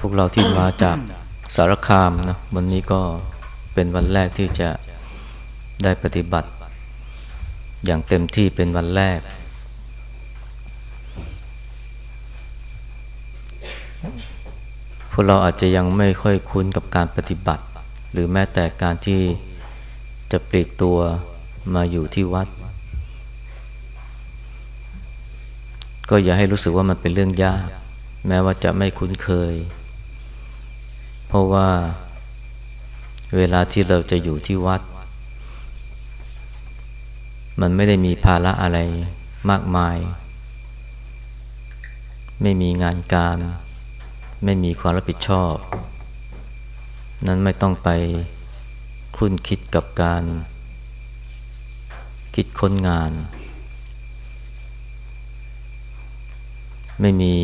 พวกเราที่มาจากสารคามนะวันนี้ก็เป็นวันแรกที่จะได้ปฏิบัติ อย่างเต็มที่เป็นวันแรก พวกเราอาจจะยังไม่ค่อยคุ้นกับการปฏิบัติ หรือแม้แต่การที่จะปลีกตัวมาอยู่ที่วัด ก็อย่าให้รู้สึกว่ามันเป็นเรื่องยาก แม้ว่าจะไม่คุ้นเคย เพราะว่าเวลาที่เราจะอยู่ที่วัด มันไม่ได้มีภาระอะไรมากมาย ไม่มีงานการ ไม่มีความรับผิดชอบ นั้นไม่ต้องไปคุ้นคิดกับการ คิดค้นงาน ไม่มี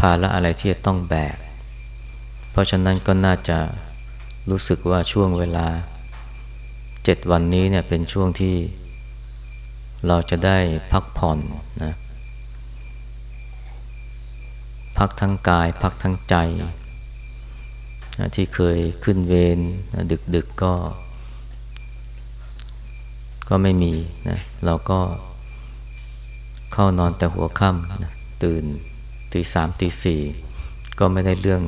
ภาระอะไรที่จะต้องแบก เพราะฉะนั้นก็น่าจะรู้สึกว่าช่วงเวลาเจ็ดวันนี้เนี่ยเป็นช่วงที่เราจะได้พักผ่อนนะพักทั้งกาย พักทั้งใจนะที่เคยขึ้นเวรนะดึกๆกก็ ก็ไม่มีนะเราก็เข้านอนแต่หัวค่ำนะตื่นตีสามตีสี่ก็ไม่ได้เรื่อง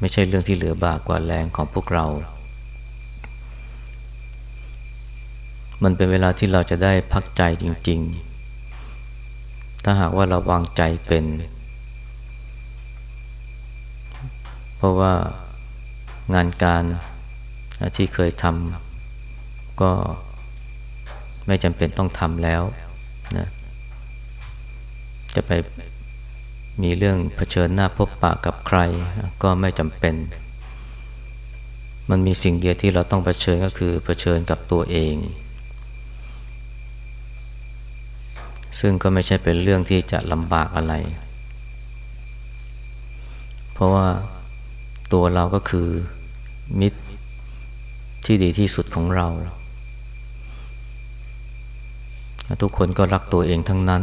ไม่ใช่เรื่องที่เหลือบากกว่าแรงของพวกเรา มันเป็นเวลาที่เราจะได้พักใจจริง ๆ ถ้าหากว่าเราวางใจเป็น เพราะว่างานการที่เคยทำก็ไม่จำเป็นต้องทำแล้วนะจะไป มีเรื่องเผชิญหน้าพบปะกับใครก็ไม่จำเป็น มันมีสิ่งเดียวที่เราต้องเผชิญก็คือเผชิญกับตัวเอง ซึ่งก็ไม่ใช่เป็นเรื่องที่จะลำบากอะไร เพราะว่าตัวเราก็คือมิตรที่ดีที่สุดของเรา ทุกคนก็รักตัวเองทั้งนั้น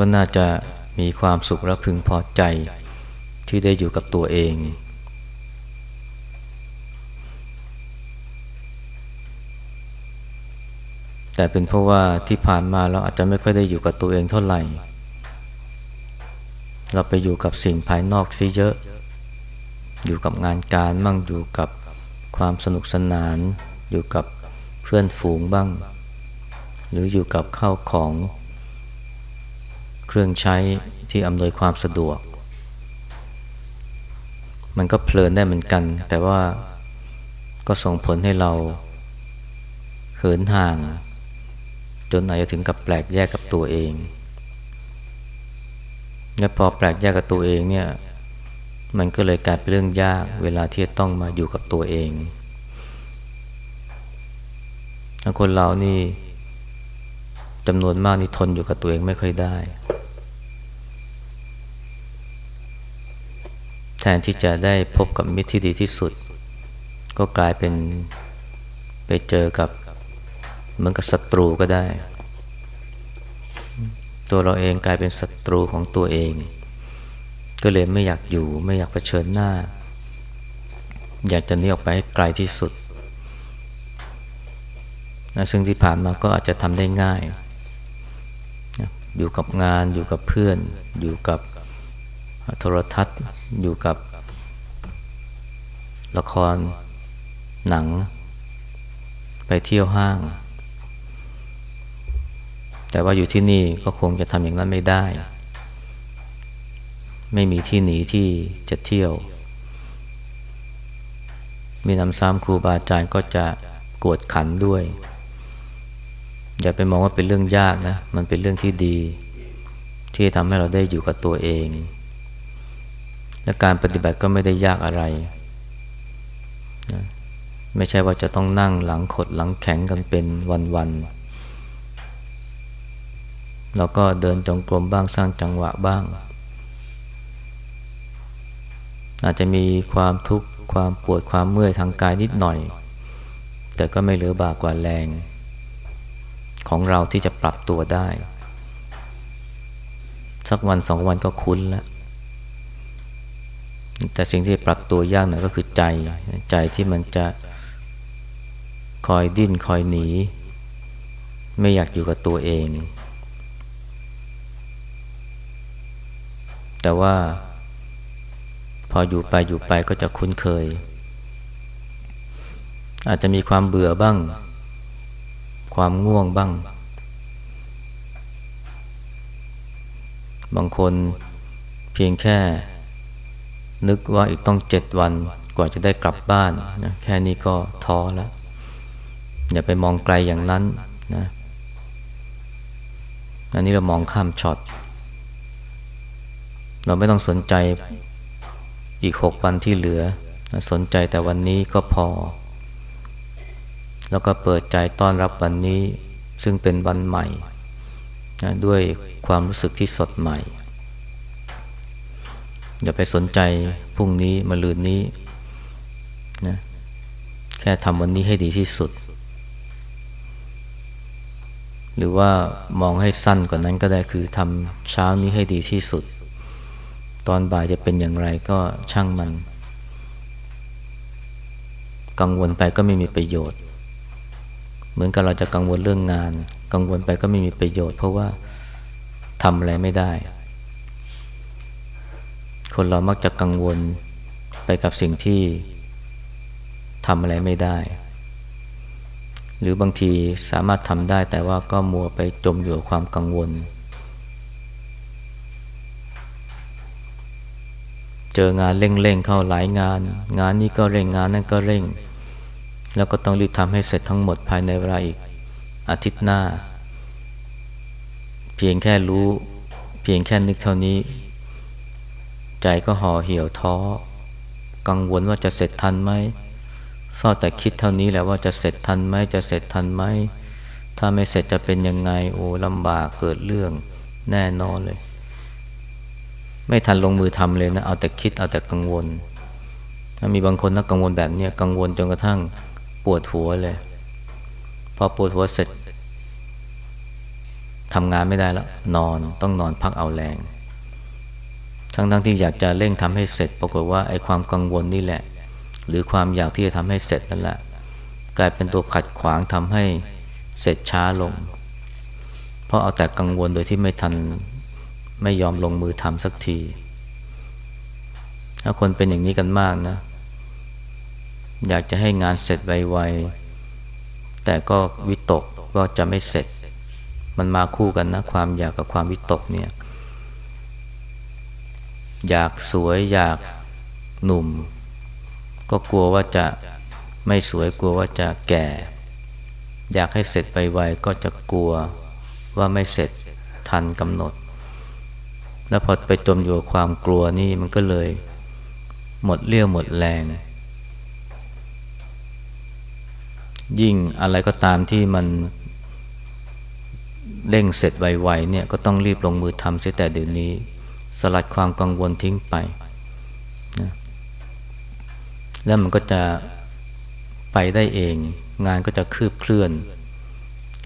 ก็น่าจะมีความสุขและพึงพอใจที่ได้อยู่กับตัวเอง แต่เป็นเพราะว่าที่ผ่านมาเราอาจจะไม่ค่อยได้อยู่กับตัวเองเท่าไหร่ เราไปอยู่กับสิ่งภายนอกซิเยอะ อยู่กับงานการบ้างอยู่กับความสนุกสนาน อยู่กับเพื่อนฝูงบ้าง หรืออยู่กับข้าวของ เครื่องใช้ที่อำนวยความสะดวก มันก็เพลินได้เหมือนกัน แต่ว่าก็ส่งผลให้เราเหินห่าง จนอาจจะถึงกับแปลกแยกกับตัวเองและพอแปลกแยกกับตัวเองเนี่ย มันก็เลยกลายเป็นเรื่องยาก เวลาที่ต้องมาอยู่กับตัวเองคนเรานี่ จำนวนมากนี่ทนอยู่กับตัวเองไม่ค่อยได้ แทนที่จะได้พบกับมิตรที่ดีที่สุด ก็กลายเป็นไปเจอกับเหมือนกับศัตรูก็ได้ ตัวเราเองกลายเป็นศัตรูของตัวเอง ก็เลยไม่อยากอยู่ไม่อยากเผชิญหน้า อยากจะหนีออกไปให้ไกลที่สุดนะซึ่งที่ผ่านมาก็อาจจะทำได้ง่าย อยู่กับงานอยู่กับเพื่อน อยู่กับโทรทัศน์ อยู่กับละคร หนัง ไปเที่ยวห้าง แต่ว่าอยู่ที่นี่ก็คงจะทำอย่างนั้นไม่ได้ ไม่มีที่หนีที่จะเที่ยว มีนำซ้ำครูบาอาจารย์ก็จะกวดขันด้วย อย่าไปมองว่าเป็นเรื่องยากนะ มันเป็นเรื่องที่ดี ที่ทำให้เราได้อยู่กับตัวเอง และการปฏิบัติก็ไม่ได้ยากอะไรนะไม่ใช่ว่าจะต้องนั่งหลังขดหลังแข็งกันเป็นวันๆเราก็เดินจงกรมบ้างสร้างจังหวะบ้าง อาจจะมีความทุกข์ความปวดความเมื่อยทางกายนิดหน่อย แต่ก็ไม่เหลือบากกว่าแรง ของเราที่จะปรับตัวได้ สักวันสองวันก็คุ้นแล้ว แต่สิ่งที่ปรับตัวยากหน่อยก็คือใจ ใจที่มันจะคอยดิ้นคอยหนี ไม่อยากอยู่กับตัวเอง แต่ว่า พออยู่ไปอยู่ไปก็จะคุ้นเคย อาจจะมีความเบื่อบ้าง ความง่วงบ้าง บางคนเพียงแค่ นึกว่าอีกต้องเจ็ดวันกว่าจะได้กลับบ้านนะแค่นี้ก็ท้อแล้ว อย่าไปมองไกลอย่างนั้นนะอันนี้เรามองข้ามช็อต เราไม่ต้องสนใจอีกหกวันที่เหลือ สนใจแต่วันนี้ก็พอ แล้วก็เปิดใจต้อนรับวันนี้ ซึ่งเป็นวันใหม่นะด้วยความรู้สึกที่สดใหม่ อย่าไปสนใจพรุ่งนี้มะลืนนี้นะแค่ทำวันนี้ให้ดีที่สุด หรือว่ามองให้สั้นกว่านั้นก็ได้คือทำเช้านี้ให้ดีที่สุด ตอนบ่ายจะเป็นอย่างไรก็ช่างมัน กังวลไปก็ไม่มีประโยชน์ เหมือนกับเราจะกังวลเรื่องงาน กังวลไปก็ไม่มีประโยชน์ เพราะว่าทำอะไรไม่ได้ คนเรามักจะกังวลไปกับสิ่งที่ทำอะไรไม่ได้ หรือบางทีสามารถทำได้แต่ว่าก็มัวไปจมอยู่กับความกังวล เจองานเร่งๆเข้าหลายงาน งานนี้ก็เร่งงานนั้นก็เร่ง แล้วก็ต้องรีบทำให้เสร็จทั้งหมดภายในเวลาอีกอาทิตย์หน้า เพียงแค่รู้ เพียงแค่นึกเท่านี้ ใจก็ห่อเหี่ยวท้อ กังวลว่าจะเสร็จทันไหมเฝ้าแต่คิดเท่านี้แหละว่าจะเสร็จทันไหมจะเสร็จทันไหมถ้าไม่เสร็จจะเป็นยังไงโอ้ลำบากเกิดเรื่องแน่นอนเลย ไม่ทันลงมือทำเลยนะ เอาแต่คิดเอาแต่กังวล ถ้ามีบางคนนะกังวลแบบนี้กังวลจนกระทั่ง ปวดหัวเลย พอปวดหัวเสร็จทำงานไม่ได้แล้วนอนต้องนอนพักเอาแรง ทั้งทั้งที่อยากจะเร่งทำให้เสร็จ ปรากฏว่าไอ้ความกังวลนี่แหละ หรือความอยากที่จะทำให้เสร็จนั่นแหละ กลายเป็นตัวขัดขวางทำให้เสร็จช้าลง เพราะเอาแต่กังวลโดยที่ไม่ทันไม่ยอมลงมือทำสักที ถ้าคนเป็นอย่างนี้กันมากนะ อยากจะให้งานเสร็จไวๆ แต่ก็วิตกก็จะไม่เสร็จ มันมาคู่กันนะ ความอยากกับความวิตกเนี่ย อยากสวยอยากหนุ่ม ก็กลัวว่าจะไม่สวยกลัวว่าจะแก่ อยากให้เสร็จไปไวก็จะกลัวว่าไม่เสร็จทันกำหนด แล้วพอไปจมอยู่ความกลัวนี่มันก็เลย หมดเลี้ยวหมดแรง ยิ่งอะไรก็ตามที่มันเร่งเสร็จไวๆเนี่ยก็ต้องรีบลงมือทำเสียแต่เดี๋ยวนี้ สลัดความกังวลทิ้งไปนะแล้วมันก็จะไปได้เอง งานก็จะคืบเคลื่อน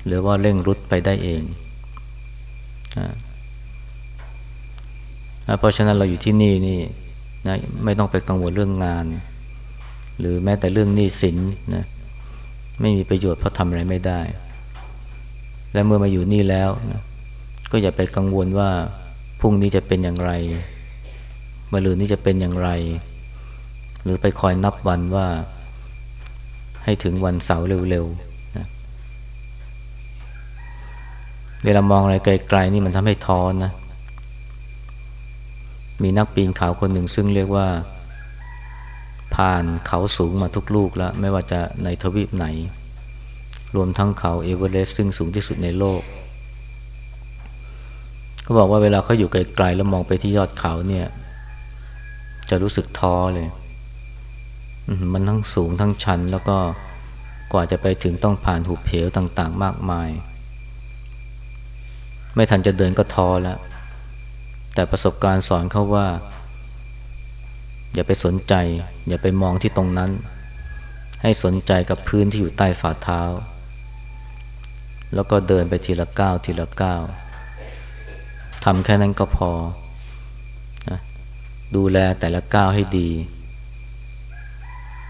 หรือว่าเร่งรุดไปได้เองนะเพราะฉะนั้นเราอยู่ที่นี่นี่นะไม่ต้องไปกังวลเรื่องงาน หรือแม้แต่เรื่องหนี้สินนะ ไม่มีประโยชน์เพราะทำอะไรไม่ได้ และเมื่อมาอยู่นี่แล้วนะก็อย่าไปกังวลว่าพรุ่งนี้จะเป็นอย่างไรมะรืนนี้จะเป็นอย่างไร หรือไปคอยนับวันว่า ให้ถึงวันเสาร์เร็วๆนะเวลามองอะไรไกลๆนี่มันทำให้ท้อนนะ มีนักปีนเขาคนหนึ่งซึ่งเรียกว่า ผ่านเขาสูงมาทุกลูกแล้ว ไม่ว่าจะในทวีปไหน รวมทั้งเขาเอเวอเรสต์ซึ่งสูงที่สุดในโลกเขาบอกว่าเวลาเขาอยู่ไกลๆแล้วมองไปที่ยอดเขาเนี่ย จะรู้สึกท้อเลยมันทั้งสูงทั้งชัน แล้วก็กว่าจะไปถึงต้องผ่านหุบเหวต่างๆ มากมาย ไม่ทันจะเดินก็ท้อแล้ว แต่ประสบการณ์สอนเขาว่า อย่าไปสนใจ อย่าไปมองที่ตรงนั้น ให้สนใจกับพื้นที่อยู่ใต้ฝ่าเท้า แล้วก็เดินไปทีละก้าวทีละก้าวทำแค่นั้นก็พอนะดูแลแต่ละก้าวให้ดี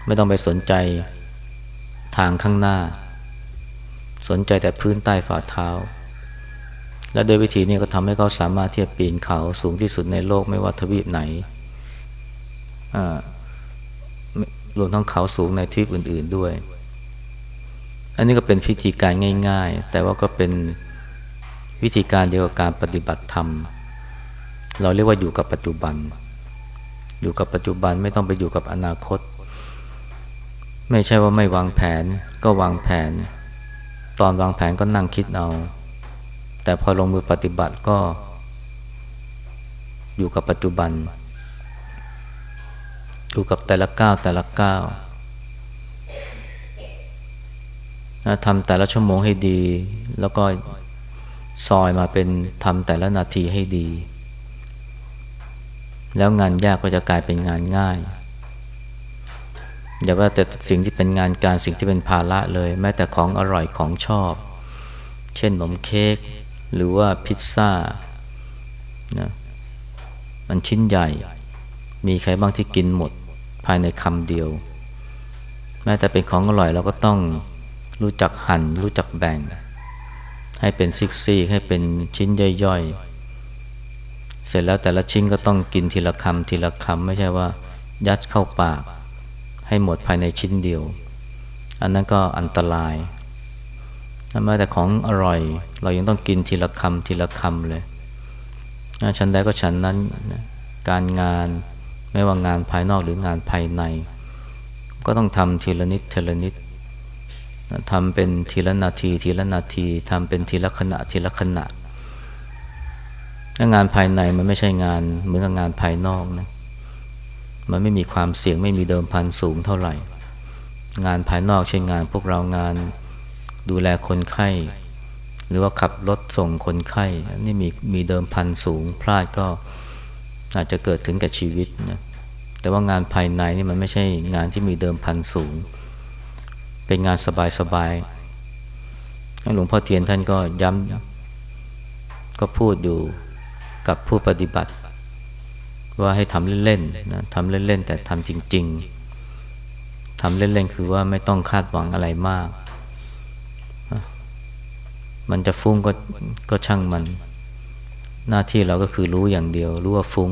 ไม่ต้องไปสนใจทางข้างหน้า สนใจแต่พื้นใต้ฝ่าเท้า และโดยวิธีนี้ก็ทำให้เขาสามารถที่จะปีนเขาสูงที่สุดในโลกไม่ว่าทวีปไหน รวมทั้งเขาสูงในทวีปอื่น ๆด้วย อันนี้ก็เป็นพิธีการง่าย ๆ แต่ว่าก็เป็นวิธีการเดียวกับการปฏิบัติธรรม เราเรียกว่าอยู่กับปัจจุบัน อยู่กับปัจจุบันไม่ต้องไปอยู่กับอนาคต ไม่ใช่ว่าไม่วางแผนก็วางแผน ตอนวางแผนก็นั่งคิดเอา แต่พอลงมือปฏิบัติก็อยู่กับปัจจุบัน อยู่กับแต่ละก้าวแต่ละก้าวทำแต่ละชั่วโมงให้ดี แล้วก็ซอยมาเป็นทำแต่ละนาทีให้ดี แล้วงานยากก็จะกลายเป็นงานง่าย อย่าว่าแต่สิ่งที่เป็นงานการสิ่งที่เป็นภาระเลย แม้แต่ของอร่อยของชอบ เช่นขนมเค้กหรือว่าพิซซ่านะมันชิ้นใหญ่ มีใครบ้างที่กินหมด ภายในคำเดียว แม้แต่เป็นของอร่อยเราก็ต้องรู้จักหั่นรู้จักแบ่ง ให้เป็นซิกซี่ให้เป็นชิ้นย่อยๆ เสร็จแล้วแต่ละชิ้นก็ต้องกินทีละคำทีละคำไม่ใช่ว่า ยัดเข้าปาก ให้หมดภายในชิ้นเดียว อันนั้นก็อันตรายแม้แต่ของอร่อย เรายังต้องกินทีละคำทีละคำเลยฉันได้ก็ฉันนั้นการงาน ไม่ว่างานภายนอกหรืองานภายใน ก็ต้องทำทีละนิดทีละนิดทำเป็นทีละนาที ทีละนาทีทำเป็นทีละขณะทีละขณะงานภายในมันไม่ใช่งานเหมือนกับงานภายนอกนะมันไม่มีความเสี่ยงไม่มีเดิมพันสูงเท่าไหร่ งานภายนอกเช่นงานพวกเรางานดูแลคนไข้ หรือว่าขับรถส่งคนไข้นี่มีมีเดิมพันสูงพลาดก็ อาจจะเกิดถึงกับชีวิตนะแต่ว่างานภายในนี่มันไม่ใช่งานที่มีเดิมพันสูง เป็นงานสบายๆหลวงพ่อเทียนท่านก็ย้ำก็พูดอยู่กับผู้ปฏิบัติ ว่าให้ทำเล่นๆนะทำเล่นๆแต่ทำจริง ๆทำเล่นๆคือว่าไม่ต้องคาดหวังอะไรมาก มันจะฟุ้งก็ก็ช่างมัน หน้าที่เราก็คือรู้อย่างเดียว รู้ว่าฟุง้ง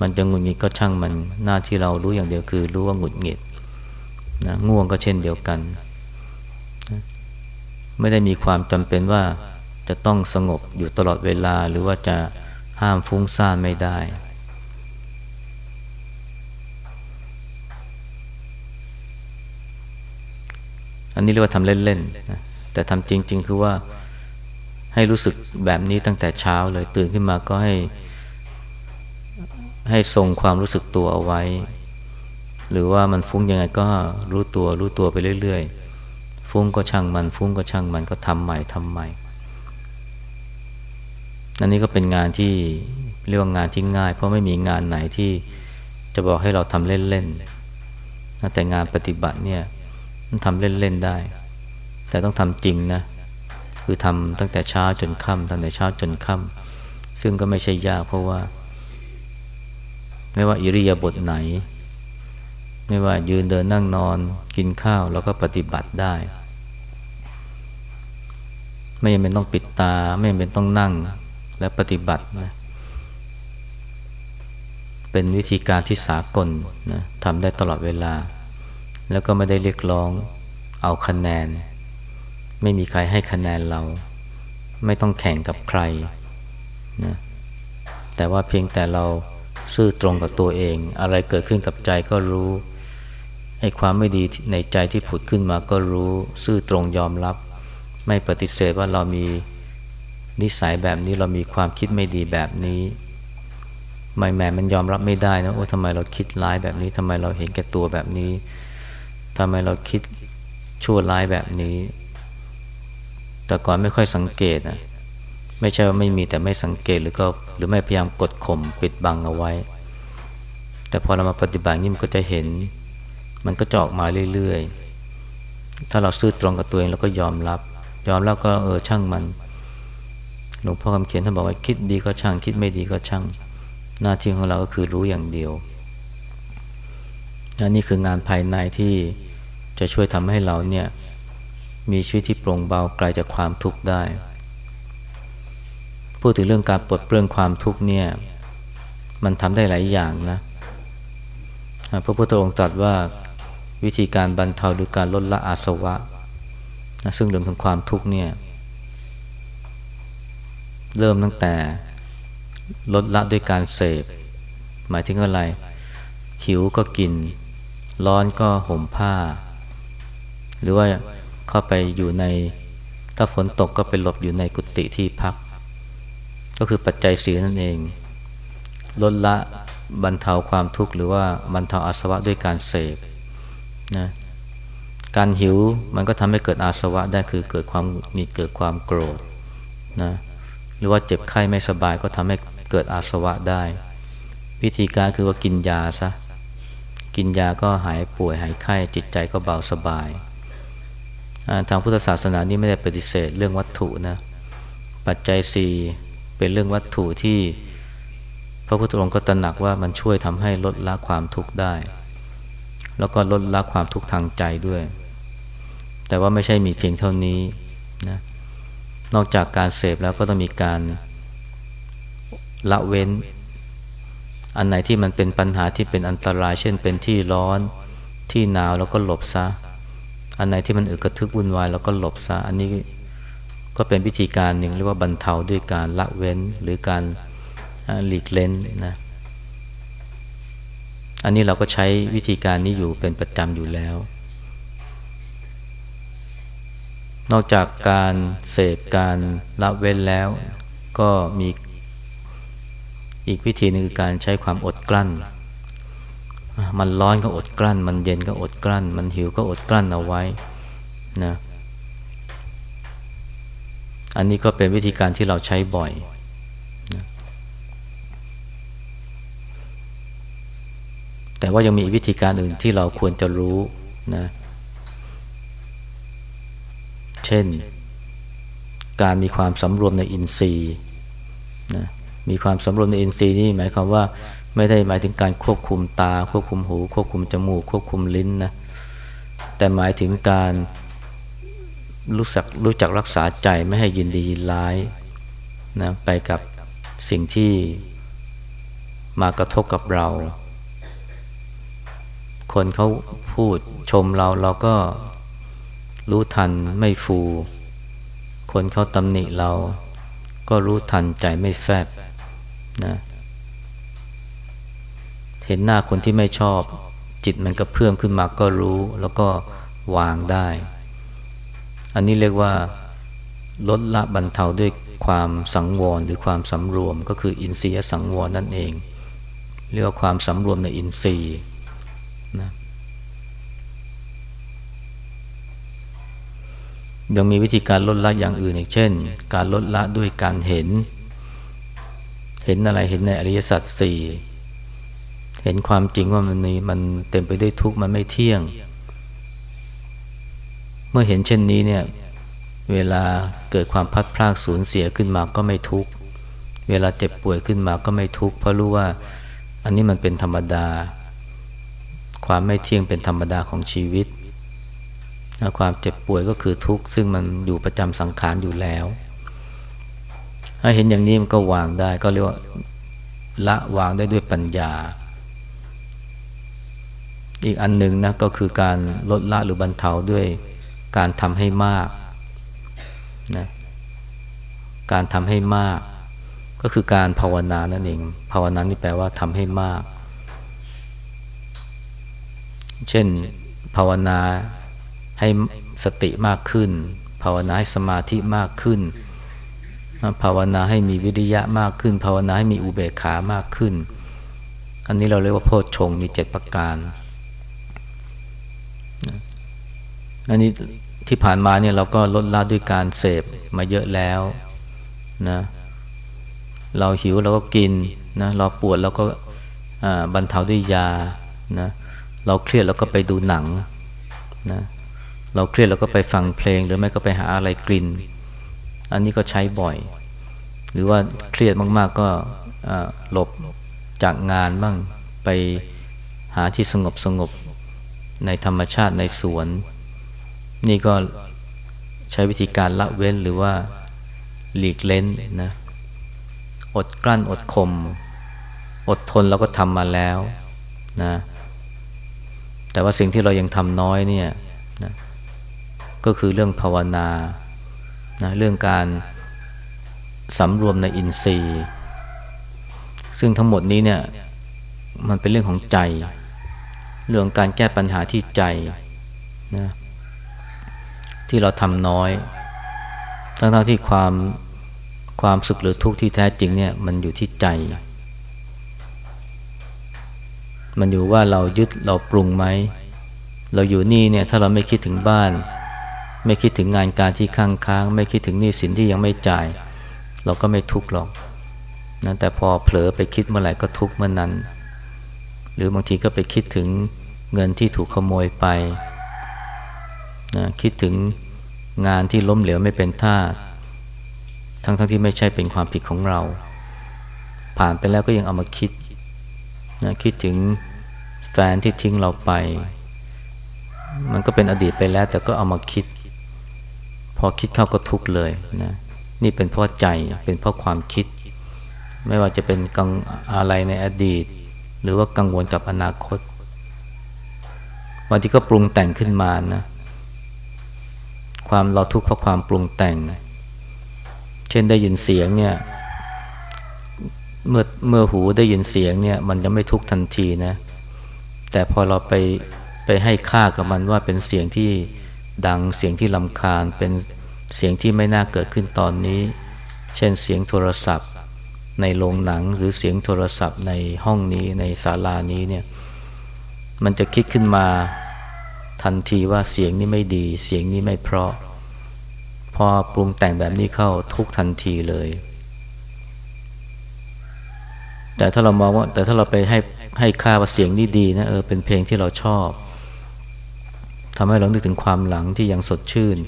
มันจะงุนงิดก็ช่างมัน หน้าที่เรารู้อย่างเดียวคือ รู้ว่าหงุดหงิดนะง่วงก็เช่นเดียวกัน ไม่ได้มีความจำเป็นว่าจะต้องสงบอยู่ตลอดเวลาหรือว่าจะห้ามฟุ้งซ่านไม่ได้ อันนี้เรียกว่าทำเล่นๆนะแต่ทำจริง ๆ คือว่า ให้รู้สึกแบบนี้ตั้งแต่เช้าเลยตื่นขึ้นมาก็ให้ ให้ทรงความรู้สึกตัวเอาไว้ หรือว่ามันฟุ้งยังไงก็รู้ตัวรู้ตัวไปเรื่อย ๆ ฟุ้งก็ช่างมัน ฟุ้งก็ช่างมันก็ทำใหม่ทำใหม่อันนี้ก็เป็นงานที่เรียกว่างานที่ง่าย เพราะไม่มีงานไหนที่จะบอกให้เราทำเล่นๆแต่งานปฏิบัติเนี่ยมันทำเล่นๆได้ แต่ต้องทำจริงนะ คือทำตั้งแต่เช้าจนค่ำตั้งแต่เช้าจนค่ำซึ่งก็ไม่ใช่ยากเพราะว่า ไม่ว่าอิริยาบถไหน ไม่ว่ายืนเดินนั่งนอนกินข้าวเราก็ปฏิบัติได้ ไม่จำเป็นต้องปิดตา ไม่จำเป็นต้องนั่งและปฏิบัตินะเป็นวิธีการที่สากลนะทำได้ตลอดเวลา แล้วก็ไม่ได้เรียกร้องเอาคะแนน ไม่มีใครให้คะแนนเรา ไม่ต้องแข่งกับใครนะแต่ว่าเพียงแต่เราซื่อตรงกับตัวเอง อะไรเกิดขึ้นกับใจก็รู้ไอ้ความไม่ดีในใจที่ผุดขึ้นมาก็รู้ซื่อตรงยอมรับ ไม่ปฏิเสธว่าเรามีนิสัยแบบนี้เรามีความคิดไม่ดีแบบนี้ไม่แม่มันยอมรับไม่ได้นะโอ้ทำไมเราคิดร้ายแบบนี้ทำไมเราเห็นแก่ตัวแบบนี้ทำไมเราคิดชั่วร้ายแบบนี้ แต่ก่อนไม่ค่อยสังเกตนะไม่ใช่ว่าไม่มีแต่ไม่สังเกตหรือก็หรือไม่พยายามกดข่มปิดบังเอาไว้ แต่พอเรามาปฏิบัตินี่มันก็จะเห็น มันก็จะออกมาเรื่อยๆ ถ้าเราซื่อตรงกับตัวเองแล้วก็ยอมรับ ยอมรับก็เออช่างมันหลวงพ่อคำเขียนท่านบอกว่าคิดดีก็ช่าง คิดไม่ดีก็ช่าง หน้าที่ของเราก็คือรู้อย่างเดียวนี่คืองานภายในที่จะช่วยทำให้เราเนี่ย มีชีวิตที่โปร่งเบาไกลจากความทุกข์ได้ พูดถึงเรื่องการปลดเปลื้องความทุกข์เนี่ย มันทำได้หลายอย่างนะพระพุทธองค์ตรัสว่าวิธีการบรรเทาหรือการลดละอาสวะนะซึ่งเรื่องของความทุกข์เนี่ย เริ่มตั้งแต่ลดละด้วยการเสพ หมายถึงอะไร หิวก็กิน ร้อนก็ห่มผ้า หรือว่า เข้าไปอยู่ใน ถ้าฝนตกก็ไปหลบอยู่ในกุฏิที่พัก ก็คือปัจจัยสีนั่นเอง ลดละบรรเทาความทุกข์หรือว่าบรรเทาอาสวะด้วยการเสพนะการหิวมันก็ทำให้เกิดอาสวะได้คือเกิดความมีเกิดความโกรธนะหรือว่าเจ็บไข้ไม่สบายก็ทำให้เกิดอาสวะได้ วิธีการคือว่ากินยาซะกินยาก็หายป่วยหายไข้จิตใจก็เบาสบาย ทางพุทธศาสนานี่ไม่ได้ปฏิเสธเรื่องวัตถุนะ ปัจจัยสี่เป็นเรื่องวัตถุที่พระพุทธองค์ก็ตระหนักว่ามันช่วยทำให้ลดละความทุกข์ได้ แล้วก็ลดละความทุกข์ทางใจด้วย แต่ว่าไม่ใช่มีเพียงเท่านี้นะนอกจากการเสพแล้วก็ต้องมีการละเว้น อันไหนที่มันเป็นปัญหาที่เป็นอันตราย เช่นเป็นที่ร้อนที่หนาวแล้วก็หลบซะ อันไหนที่มันอึกระทึกวุ่นวายแล้วก็หลบซะ อันนี้ก็เป็นวิธีการหนึ่งเรียกว่าบรรเทาด้วยการละเว้นหรือการหลีกเล้นนะ อันนี้เราก็ใช้วิธีการนี้อยู่เป็นประจำอยู่แล้ว นอกจากการเสพการละเว้นแล้ว ก็มีอีกวิธีหนึ่งคือการใช้ความอดกลั้น มันร้อนก็อดกลั้น มันเย็นก็อดกลั้น มันหิวก็อดกลั้นเอาไว้นะอันนี้ก็เป็นวิธีการที่เราใช้บ่อยแต่ว่ายังมีวิธีการอื่นที่เราควรจะรู้นะเช่น การมีความสำรวมในอินทรีย์นะมีความสำรวมในอินทรีย์นี่หมายความว่า ไม่ได้หมายถึงการควบคุมตา ควบคุมหู ควบคุมจมูก ควบคุมลิ้นนะแต่หมายถึงการรู้จักรู้จักรักษาใจไม่ให้ยินดียินร้ายนะไปกับสิ่งที่มากระทบกับเรา คนเขาพูดชมเราเราก็รู้ทันไม่ฟู คนเขาตำหนิเราก็รู้ทันใจไม่แฟบนะ เห็นหน้าคนที่ไม่ชอบ จิตมันก็เพิ่มขึ้นมาก็รู้แล้วก็วางได้ อันนี้เรียกว่าลดละบรรเทาด้วยความสังวรหรือความสำรวมก็คืออินทรียสังวรนั่นเอง เรียกว่าความสำรวมในอินทรีย์นะยังมีวิธีการลดละอย่างอื่นอีกเช่น การลดละด้วยการเห็น เห็นอะไรเห็นในอริยสัจสี่ เห็นความจริงว่ามันมีมันเต็มไปด้วยทุกข์มันไม่เที่ยง เมื่อเห็นเช่นนี้เนี่ย เวลาเกิดความพัดพลากสูญเสียขึ้นมาก็ไม่ทุกข์เวลาเจ็บป่วยขึ้นมาก็ไม่ทุกข์เพราะรู้ว่าอันนี้มันเป็นธรรมดา ความไม่เที่ยงเป็นธรรมดาของชีวิตความเจ็บป่วยก็คือทุกข์ซึ่งมันอยู่ประจำสังขารอยู่แล้ว ถ้าเห็นอย่างนี้มันก็วางได้ก็เรียกว่าละวางได้ด้วยปัญญา อีกอันหนึ่งนะก็คือการลดละหรือบรรเทาด้วยการทำให้มากนะการทำให้มาก ก็คือการภาวนานั่นเอง ภาวนานี่แปลว่าทำให้มาก เช่น ภาวนาให้สติมากขึ้น ภาวนาให้สมาธิมากขึ้น ภาวนาให้มีวิริยะมากขึ้น ภาวนาให้มีอุเบกขามากขึ้น อันนี้เราเรียกว่าโพชฌงมีเจ็ดประการ อันนี้ที่ผ่านมาเนี่ยเราก็ลดละด้วยการเสพมาเยอะแล้วนะเราหิวเราก็กินนะเราปวดเราก็บรรเทาด้วยยานะเราเครียดเราก็ไปดูหนังนะเราเครียดเราก็ไปฟังเพลงหรือไม่ก็ไปหาอะไรกลิ่น อันนี้ก็ใช้บ่อย หรือว่าเครียดมากๆก็หลบจากงานบ้างไปหาที่สงบสงบในธรรมชาติในสวน นี่ก็ใช้วิธีการละเว้นหรือว่าหลีกเล้นนะอดกลั้นอดคม อดทนเราก็ทำมาแล้วนะแต่ว่าสิ่งที่เรายังทำน้อยเนี่ยนะก็คือเรื่องภาวนานะเรื่องการสำรวมในอินทรีย์ ซึ่งทั้งหมดนี้เนี่ยมันเป็นเรื่องของใจ เรื่องการแก้ปัญหาที่ใจนะ ที่เราทำน้อย ทั้งๆที่ความความสุขหรือทุกข์ที่แท้จริงเนี่ยมันอยู่ที่ใจ มันอยู่ว่าเรายึดเราปรุงไหม เราอยู่นี่เนี่ยถ้าเราไม่คิดถึงบ้าน ไม่คิดถึงงานการที่ค้างค้าง ไม่คิดถึงหนี้สินที่ยังไม่จ่าย เราก็ไม่ทุกข์หรอกนะแต่พอเผลอไปคิดเมื่อไหร่ก็ทุกข์เมื่อนนั้น หรือบางทีก็ไปคิดถึงเงินที่ถูกขโมยไป นะคิดถึงงานที่ล้มเหลวไม่เป็นท่า ทั้งๆทที่ไม่ใช่เป็นความผิดของเรา ผ่านไปแล้วก็ยังเอามาคิดนะคิดถึงแฟนที่ทิ้งเราไป มันก็เป็นอดีตไปแล้ว แต่ก็เอามาคิด พอคิดเข้าก็ทุกข์เลยนะนี่เป็นเพราะใจเป็นเพราะความคิด ไม่ว่าจะเป็นกังอะไรในอดีต หรือว่ากังวลกับอนาคตบางทีก็ปรุงแต่งขึ้นมานะ ความเราทุกข์เพราะความปรุงแต่งเช่นได้ยินเสียงเนี่ยเมื่อเมื่อหูได้ยินเสียงเนี่ยมันจะไม่ทุกข์ทันทีนะ แต่พอเราไปไปให้ค่ากับมันว่าเป็นเสียงที่ดังเสียงที่ลำคาญ เป็นเสียงที่ไม่น่าเกิดขึ้นตอนนี้ เช่นเสียงโทรศัพท์ ในโรงหนังหรือเสียงโทรศัพท์ในห้องนี้ในศาลานี้เนี่ยมันจะคิดขึ้นมา ทันทีว่าเสียงนี้ไม่ดี เสียงนี้ไม่เพราะ พอปรุงแต่งแบบนี้เข้าทุกทันทีเลย แต่ถ้าเรามองว่า แต่ถ้าเราไปให้ให้ค่าว่าเสียงนี้ดีนะเออเป็นเพลงที่เราชอบทำให้เรานึกถึงความหลังที่ยังสดชื่น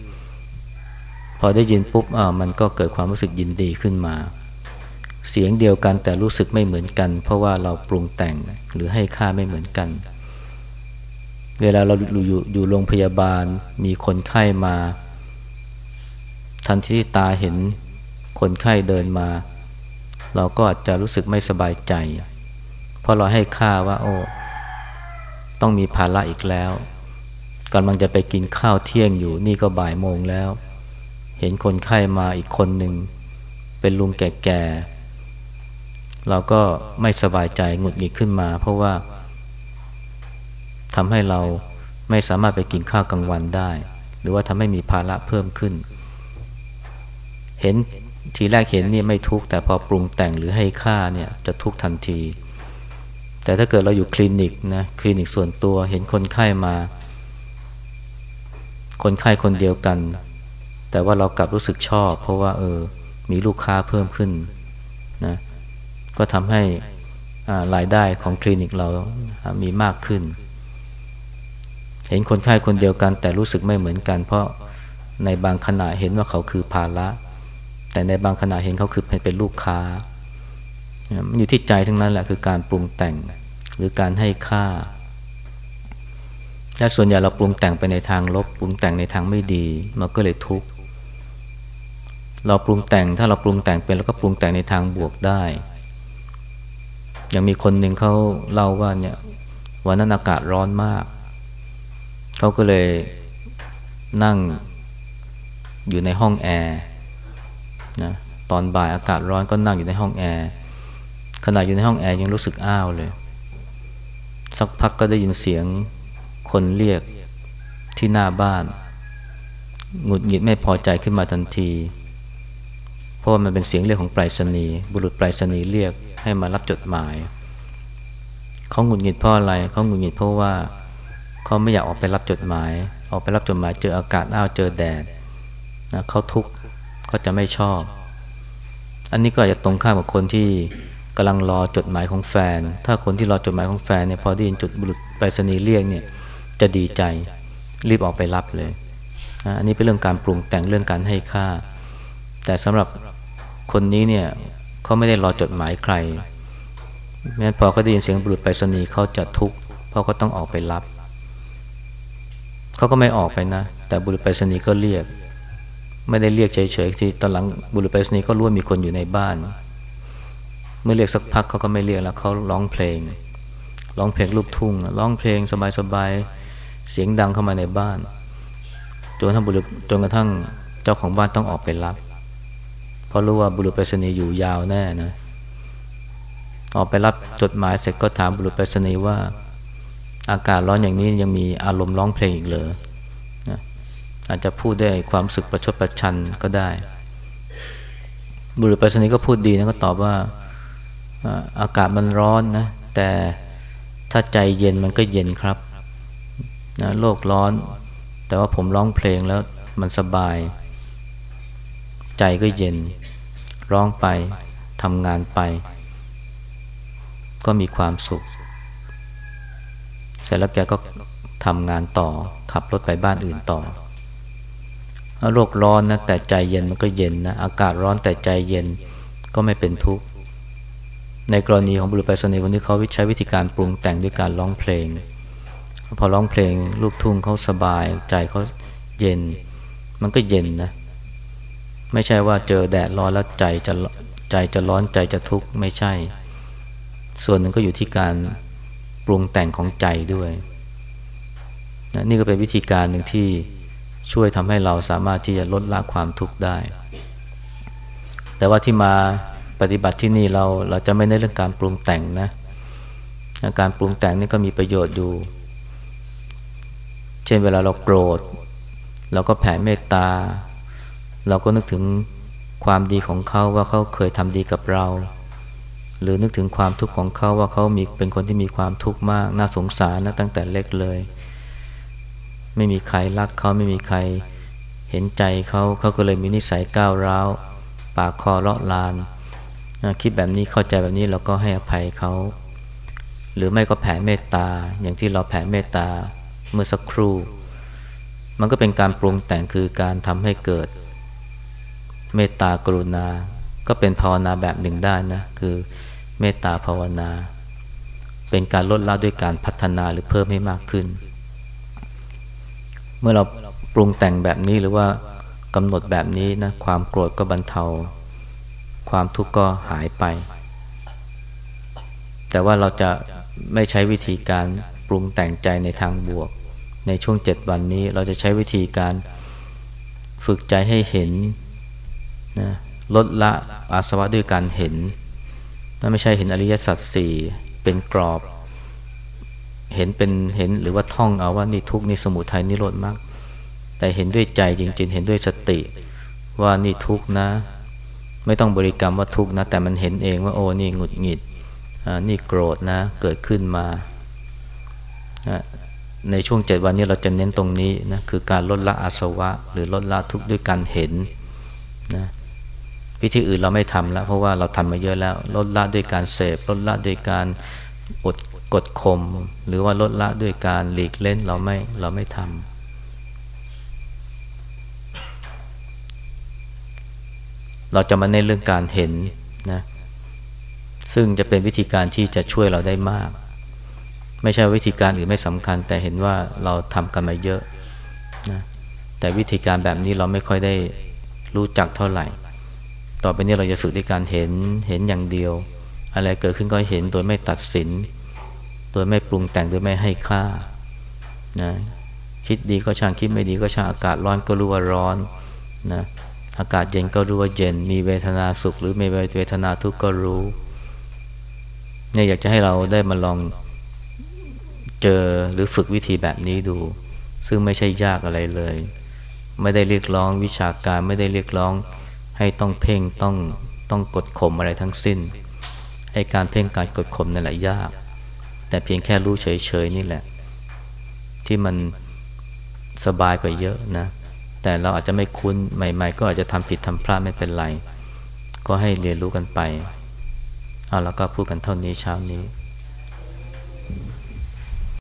พอได้ยินปุ๊บอ่ามันก็เกิดความรู้สึกยินดีขึ้นมา เสียงเดียวกันแต่รู้สึกไม่เหมือนกัน เพราะว่าเราปรุงแต่งหรือให้ค่าไม่เหมือนกัน เวลาเราอยู่อยู่โรงพยาบาลมีคนไข้มา ทันทีที่ตาเห็นคนไข้เดินมา เราก็อาจจะรู้สึกไม่สบายใจ เพราะเราให้ค่าว่า โอ้ต้องมีภาระอีกแล้วกำลังจะไปกินข้าวเที่ยงอยู่นี่ก็บ่ายโมงแล้ว เห็นคนไข้มาอีกคนหนึ่ง เป็นลุงแก่ๆเราก็ไม่สบายใจหงุดหงิดขึ้นมา เพราะว่า ทำให้เราไม่สามารถไปกินข้าวกลางวันได้ หรือว่าทำให้มีภาระเพิ่มขึ้น เห็นทีแรกเห็นนี่ไม่ทุกข์แต่พอปรุงแต่งหรือให้ค่าเนี่ยจะทุกข์ทันที แต่ถ้าเกิดเราอยู่คลินิกนะคลินิกส่วนตัวเห็นคนไข้มา คนไข้คนเดียวกัน แต่ว่าเรากลับรู้สึกชอบ เพราะว่าเออมีลูกค้าเพิ่มขึ้นนะก็ทำให้รายได้ของคลินิกเรามีมากขึ้น เห็นคนไข้คนเดียวกัน แต่รู้สึกไม่เหมือนกัน เพราะในบางขณะเห็นว่าเขาคือภาระแต่ในบางขณะเห็นเขาคือเป็นลูกค้า มันอยู่ที่ใจทั้งนั้นแหละคือการปรุงแต่งหรือการให้ค่า และส่วนใหญ่เราปรุงแต่งไปในทางลบ ปรุงแต่งในทางไม่ดี มันก็เลยทุกข์เราปรุงแต่งถ้าเราปรุงแต่งเป็นแล้วก็ปรุงแต่งในทางบวกได้ อย่างมีคนหนึ่งเขาเล่าว่าเนี่ยวันนั้นอากาศร้อนมาก เขาก็เลยนั่งอยู่ในห้องแอร์นะตอนบ่ายอากาศร้อนก็นั่งอยู่ในห้องแอร์ขณะอยู่ในห้องแอร์ยังรู้สึกอ้าวเลย สักพักก็ได้ยินเสียงคนเรียกที่หน้าบ้านหงุดหงิดไม่พอใจขึ้นมาทันที เพราะมันเป็นเสียงเรียกของไปรษณีย์บุรุษไปรษณีย์เรียกให้มารับจดหมาย เขาหงุดหงิดเพราะอะไรเขาหงุดหงิดเพราะว่า เขาไม่อยากออกไปรับจดหมาย ออกไปรับจดหมายเจออากาศอ้าวเจอแดดนะเขาทุกข์เขาจะไม่ชอบ อันนี้ก็จะตรงข้ามกับคนที่กำลังรอจดหมายของแฟน ถ้าคนที่รอจดหมายของแฟนเนี่ยพอได้ยินจุดบุรุษไปรษณีย์เรียกเนี่ยจะดีใจรีบออกไปรับเลย อันนี้เป็นเรื่องการปรุงแต่งเรื่องการให้ค่า แต่สำหรับคนนี้เนี่ยเขาไม่ได้รอจดหมายใครแม้พอเขาได้ยินเสียงบุรุษไปรษณีย์เขาจะทุกข์เพราะเขาต้องออกไปรับ เขาก็ไม่ออกไปนะ แต่บุรุษไปรษณีย์ก็เรียก ไม่ได้เรียกเฉยๆที่ตอนหลังบุรุษไปรษณีย์ก็รู้ว่ามีคนอยู่ในบ้าน เมื่อเรียกสักพักเขาก็ไม่เรียกแล้วเขาร้องเพลง ร้องเพลงลูกทุ่งร้องเพลงสบายๆเสียงดังเข้ามาในบ้านจนกระทั่งบุรุษจนกระทั่งเจ้าของบ้านต้องออกไปรับ เพราะรู้ว่าบุรุษไปรษณีย์อยู่ยาวแน่นะออกไปรับจดหมายเสร็จก็ถามบุรุษไปรษณีย์ว่า อากาศร้อนอย่างนี้ยังมีอารมณ์ร้องเพลงอีกเหรออาจจะพูดได้ความสึกประชดประชันก็ได้ บุรุษไปรษณีย์ก็พูดดีนะก็ตอบว่าอากาศมันร้อนนะ แต่ถ้าใจเย็นมันก็เย็นครับนะโลกร้อน แต่ว่าผมร้องเพลงแล้วมันสบาย ใจก็เย็น ร้องไปทำงานไป ก็มีความสุข สร็จแล้วแกก็ทำงานต่อ ขับรถไปบ้านอื่นต่อโรคร้อนนะแต่ใจเย็นมันก็เย็นนะอากาศร้อนแต่ใจเย็นก็ไม่เป็นทุกข์ ในกรณีของบุรุษไปรษณีย์คนนี้เขาใช้วิธีการปรุงแต่งด้วยการร้องเพลง พอร้องเพลงลูกทุ่งเขาสบาย ใจเขาเย็น มันก็เย็นนะ ไม่ใช่ว่าเจอแดดร้อนแล้วใจจะใจจะร้อนใจจะทุกข์ไม่ใช่ ส่วนหนึ่งก็อยู่ที่การ รุงแต่งของใจด้วยนะนี่ก็เป็นวิธีการหนึ่งที่ช่วยทำให้เราสามารถที่จะลดละความทุกข์ได้ แต่ว่าที่มาปฏิบัติที่นี่เราเราจะไม่ในเรื่องการปรุงแต่งนะการปรุงแต่งนี่ก็มีประโยชน์อยู่ เช่นเวลาเราโกรธ เราก็แผ่เมตตา เราก็นึกถึงความดีของเขาว่าเขาเคยทำดีกับเรา หรือนึกถึงความทุกข์ของเขาว่าเขามีเป็นคนที่มีความทุกข์มากน่าสงสารนะตั้งแต่เล็กเลย ไม่มีใครรักเขาไม่มีใครเห็นใจเขาเขาก็เลยมีนิสัยก้าวร้าวปากคอเลาะลานนะคิดแบบนี้เข้าใจแบบนี้เราก็ให้อภัยเขา หรือไม่ก็แผ่เมตตา อย่างที่เราแผ่เมตตาเมื่อสักครู่ มันก็เป็นการปรุงแต่งคือการทำให้เกิด เมตตากรุณา ก็เป็นภาวนาแบบหนึ่งได้นะ คือ เมตตาภาวนา เป็นการลดละด้วยการพัฒนาหรือเพิ่มให้มากขึ้น เมื่อเราปรุงแต่งแบบนี้หรือว่ากำหนดแบบนี้นะความโกรธก็บรรเทา ความทุกข์ก็หายไป แต่ว่าเราจะไม่ใช้วิธีการปรุงแต่งใจในทางบวก ในช่วงเจ็ดวันนี้เราจะใช้วิธีการฝึกใจให้เห็นนะลดละอาสวะด้วยการเห็น นั่นไม่ใช่เห็นอริยสัจสี่เป็นกรอบ เห็นเป็นเห็นหรือว่าท่องเอาว่านี่ทุกนี่สมุทัยนิโรธมาก แต่เห็นด้วยใจจริง ๆ เห็นด้วยสติว่านี่ทุกนะ ไม่ต้องบริกรรมว่าทุกนะ แต่มันเห็นเองว่าโอ้นี่หงุดหงิดนี่โกรธนะ เกิดขึ้นมา ในช่วงเจ็ดวันนี้เราจะเน้นตรงนี้นะคือการลดละอาสวะ หรือลดละทุกข์ด้วยการเห็นนะ วิธีอื่นเราไม่ทำแล้ว เพราะว่าเราทำมาเยอะแล้ว ลดละด้วยการเสพลดละด้วยการอดกดข่มหรือว่าลดละด้วยการหลีกเล่นเราไม่เราไม่ทำเราจะมาในเรื่องการเห็นนะซึ่งจะเป็นวิธีการที่จะช่วยเราได้มาก ไม่ใช่วิธีการอื่นไม่สำคัญ แต่เห็นว่าเราทำกันมาเยอะนะแต่วิธีการแบบนี้เราไม่ค่อยได้รู้จักเท่าไหร่ ต่อไปนี้เราจะฝึกด้วยการเห็นเห็นอย่างเดียว อะไรเกิดขึ้นก็เห็นโดยไม่ตัดสิน โดยไม่ปรุงแต่งโดยไม่ให้ค่านะคิดดีก็ช่างคิดไม่ดีก็ช่างอากาศร้อนก็รู้ว่าร้อนนะอากาศเย็นก็รู้ว่าเย็น มีเวทนาสุข หรือไม่เวทนาทุกข์ก็รู้เนี่ยอยากจะให้เราได้มาลองเจอหรือฝึกวิธีแบบนี้ดู ซึ่งไม่ใช่ยากอะไรเลย ไม่ได้เรียกร้องวิชาการไม่ได้เรียกร้อง ให้ต้องเพ่งต้องต้องกดข่มอะไรทั้งสิ้นให้การเพ่งการกดข่มนั่นแหละยาก แต่เพียงแค่รู้เฉยๆนี่แหละ ที่มันสบายกว่าเยอะนะ แต่เราอาจจะไม่คุ้นใหม่ ๆ ก็อาจจะทำผิดทำพลาดไม่เป็นไร ก็ให้เรียนรู้กันไปเอาแล้วก็พูดกันเท่านี้เช้านี้